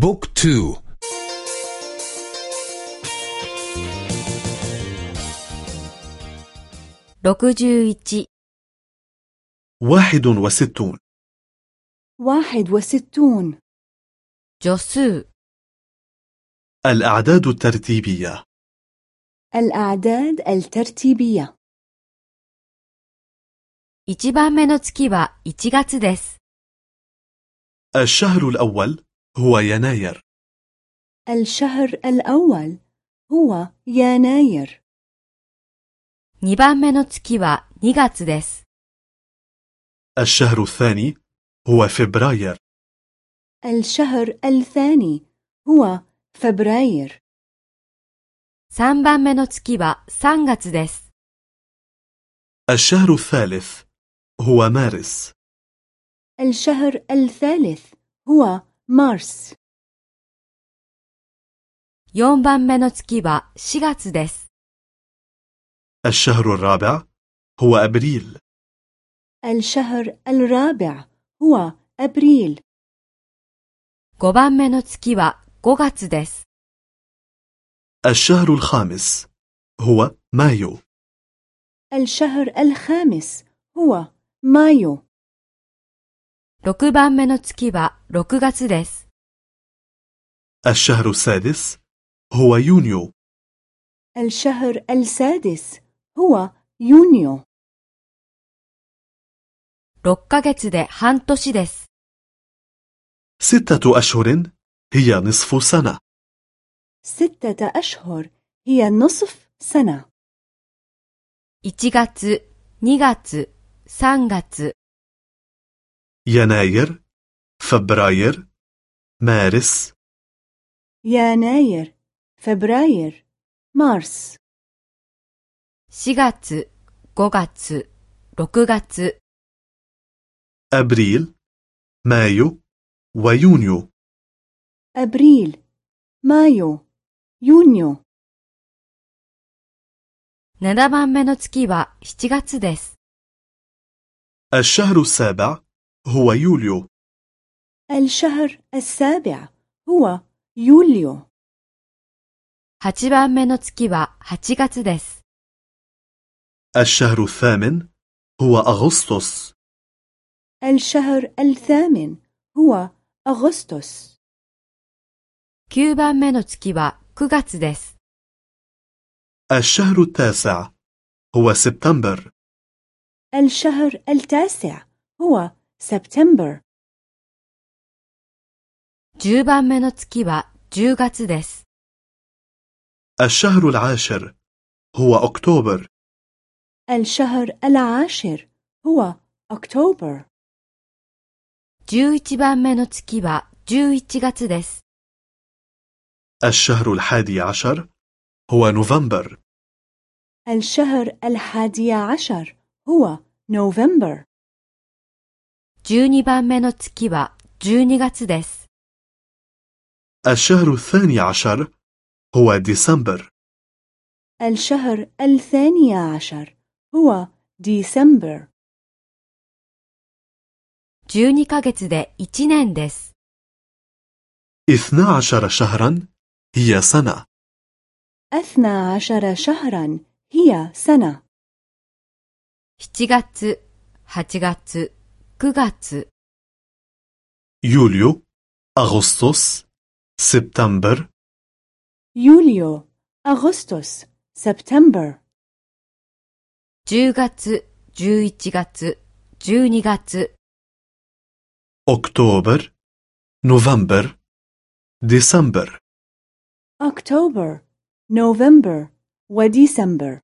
بوك تو واحد وستون واحد وستون جسو الأعداد الترتيبية الأعداد الترتيبية 1番目の月は1月です。 الشهر الأول هو يناير الشهر الأول هو يناير 2番目の月は2月です。 الشهر الثاني هو فبراير الشهر الثاني هو فبراير 3番目の月は3月です。 الشهر الثالث هو مارس الشهر الثالث هو مارس 4番目の月は4月です。 الشهر الرابع هو أبريل الشهر الرابع هو أبريل 5番目の月は5月です。 الشهر الخامس هو مايو الشهر الخامس هو مايو 6番目の月は6月です。 الشهر السادس هو يونيو الشهر السادس هو يونيو 6ヶ月で半年です。 ستة أشهر هي نصف سنة ستة أشهر هي نصف سنة 1月、2月、3月、 يناير فبراير مارس يناير فبراير مارس 4月、5月、6月、 أبريل مايو ويونيو أبريل مايو يونيو 7番目の月は7月です。 الشهر السابع هو يوليو الشهر السابع هو يوليو 8番目の月は8月です。 الشهر الثامن هو أغسطس الشهر الثامن هو أغسطس 9番目の月は9月です。 الشهر التاسع هو سبتمبر الشهر التاسع هو سبتمبر 10番目の月は10月です。 الشهر العاشر هو أكتوبر الشهر العاشر هو أكتوبر 11番目の月は11月です。 الشهر الحادي عشر هو نوفمبر الشهر الحادي عشر هو نوفمبر 12番目の月は12月です。 الشهر الثاني عشر هو ديسمبر الشهر الثاني عشر هو ديسمبر 12ヶ月で1年です。 اثنا عشر شهرا هي سنة أثنى عشر شهرا هي سنة 7月、8月、 9月、 يوليو أغسطس سبتمبر يوليو أغسطس سبتمبر 10月、11月、12月、 أكتوبر نوفمبر ديسمبر أكتوبر نوفمبر وديسمبر